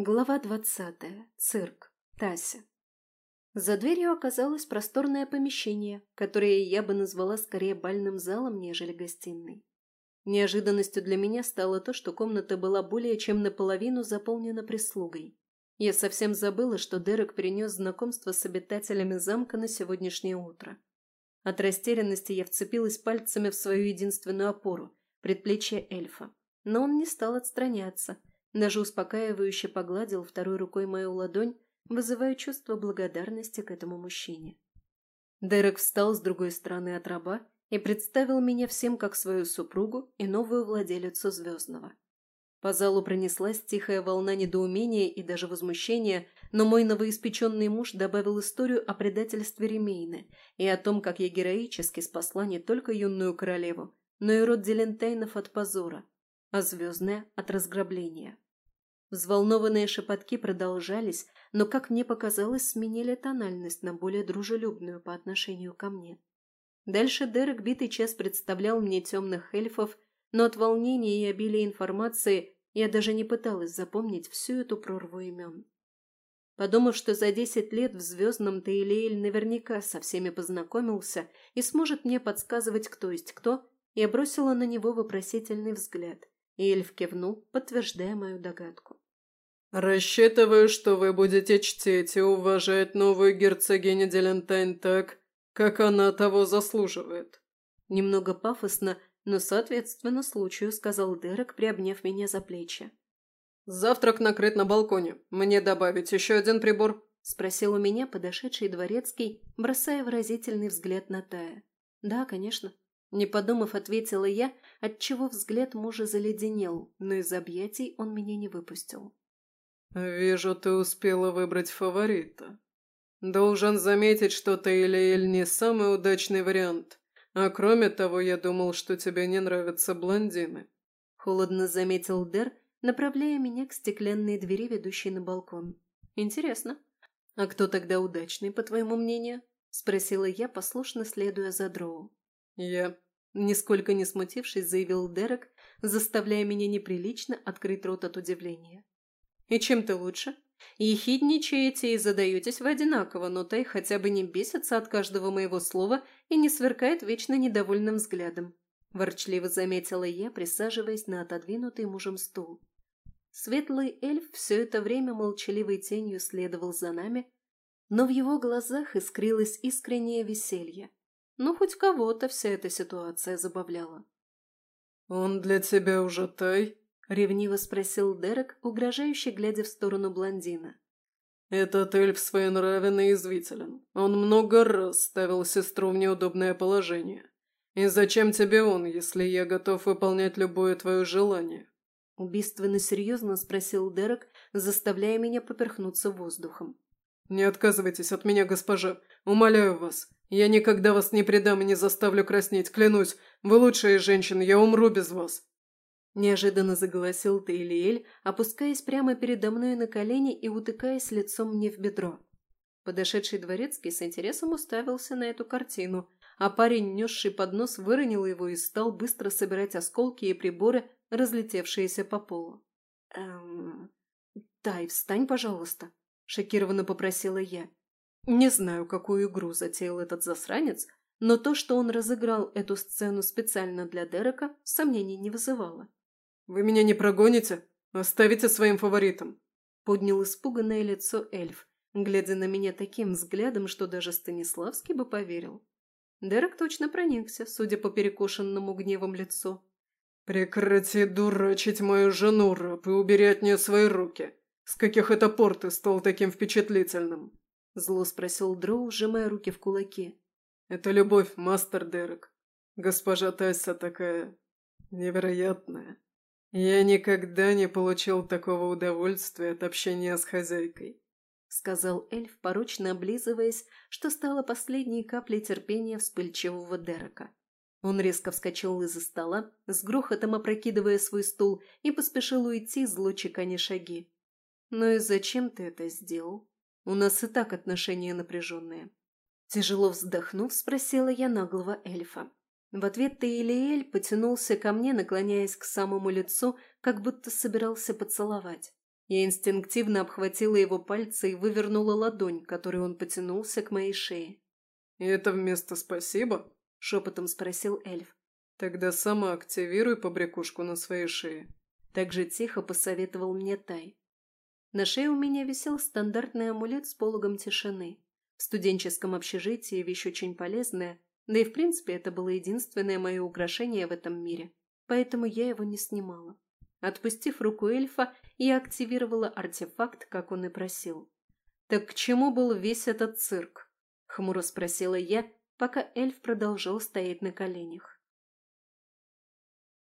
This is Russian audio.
Глава двадцатая. Цирк. Тася. За дверью оказалось просторное помещение, которое я бы назвала скорее бальным залом, нежели гостиной. Неожиданностью для меня стало то, что комната была более чем наполовину заполнена прислугой. Я совсем забыла, что Дерек перенес знакомство с обитателями замка на сегодняшнее утро. От растерянности я вцепилась пальцами в свою единственную опору – предплечье эльфа. Но он не стал отстраняться – даже успокаивающе погладил второй рукой мою ладонь, вызывая чувство благодарности к этому мужчине. Дерек встал с другой стороны от раба и представил меня всем как свою супругу и новую владелицу Звездного. По залу пронеслась тихая волна недоумения и даже возмущения, но мой новоиспеченный муж добавил историю о предательстве Ремейны и о том, как я героически спасла не только юную королеву, но и род Делентейнов от позора, а Звездная – от разграбления. Взволнованные шепотки продолжались, но, как мне показалось, сменили тональность на более дружелюбную по отношению ко мне. Дальше Дерек битый час представлял мне темных эльфов, но от волнения и обилия информации я даже не пыталась запомнить всю эту прорву имен. Подумав, что за десять лет в звездном Тейлеэль наверняка со всеми познакомился и сможет мне подсказывать, кто есть кто, я бросила на него вопросительный взгляд – и эльф кивнул, подтверждая мою догадку. «Рассчитываю, что вы будете чтить и уважать новую герцогиню Делентайн так, как она того заслуживает». Немного пафосно, но соответственно случаю, сказал Дерек, приобняв меня за плечи. «Завтрак накрыт на балконе. Мне добавить еще один прибор?» – спросил у меня подошедший дворецкий, бросая выразительный взгляд на Тая. «Да, конечно», не подумав, ответила я, отчего взгляд мужа заледенел, но из объятий он меня не выпустил. «Вижу, ты успела выбрать фаворита. Должен заметить, что Тейлиэль не самый удачный вариант. А кроме того, я думал, что тебе не нравятся блондины». Холодно заметил Дер, направляя меня к стеклянной двери, ведущей на балкон. «Интересно. А кто тогда удачный, по твоему мнению?» – спросила я, послушно следуя за Дроу. «Я...» – нисколько не смутившись, заявил Дерек, заставляя меня неприлично открыть рот от удивления. «И чем ты лучше? Ехидничаете и задаетесь в одинаково, но Тай хотя бы не бесится от каждого моего слова и не сверкает вечно недовольным взглядом», – ворчливо заметила я, присаживаясь на отодвинутый мужем стул. Светлый эльф все это время молчаливой тенью следовал за нами, но в его глазах искрилось искреннее веселье. Ну, хоть кого-то вся эта ситуация забавляла. «Он для тебя уже тай?» — ревниво спросил Дерек, угрожающе глядя в сторону блондина. «Этот эльф своенравен и извителен. Он много раз ставил сестру в неудобное положение. И зачем тебе он, если я готов выполнять любое твое желание?» Убийственно серьезно спросил Дерек, заставляя меня поперхнуться воздухом. «Не отказывайтесь от меня, госпожа. Умоляю вас. Я никогда вас не предам и не заставлю краснеть, клянусь. Вы лучшая женщина, я умру без вас». Неожиданно заголосил Тейлиэль, опускаясь прямо передо мной на колени и утыкаясь лицом мне в бедро. Подошедший дворецкий с интересом уставился на эту картину, а парень, несший поднос, выронил его и стал быстро собирать осколки и приборы, разлетевшиеся по полу. «Эм... Тай, встань, пожалуйста», – шокированно попросила я. Не знаю, какую игру затеял этот засранец, но то, что он разыграл эту сцену специально для Дерека, сомнений не вызывало. «Вы меня не прогоните? Оставите своим фаворитом!» Поднял испуганное лицо эльф, глядя на меня таким взглядом, что даже Станиславский бы поверил. Дерек точно проникся, судя по перекошенному гневом лицу. «Прекрати дурачить мою жену, раб, и убери от нее свои руки. С каких это пор ты стал таким впечатлительным?» Зло спросил Дроу, сжимая руки в кулаки. «Это любовь, мастер Дерек. Госпожа Тася такая... невероятная. Я никогда не получил такого удовольствия от общения с хозяйкой», сказал эльф, порочно облизываясь, что стало последней каплей терпения вспыльчивого Дерека. Он резко вскочил из-за стола, с грохотом опрокидывая свой стул, и поспешил уйти, зло чеканя шаги. «Ну и зачем ты это сделал?» У нас и так отношения напряженные. Тяжело вздохнув, спросила я наглого эльфа. В ответ Таилиэль потянулся ко мне, наклоняясь к самому лицу, как будто собирался поцеловать. Я инстинктивно обхватила его пальцы и вывернула ладонь, которой он потянулся к моей шее. «И это вместо спасибо?» – шепотом спросил эльф. «Тогда сама активируй побрякушку на своей шее». Так же тихо посоветовал мне Тай. На шее у меня висел стандартный амулет с пологом тишины. В студенческом общежитии вещь очень полезная, да и в принципе это было единственное мое украшение в этом мире, поэтому я его не снимала. Отпустив руку эльфа, я активировала артефакт, как он и просил. «Так к чему был весь этот цирк?» – хмуро спросила я, пока эльф продолжал стоять на коленях.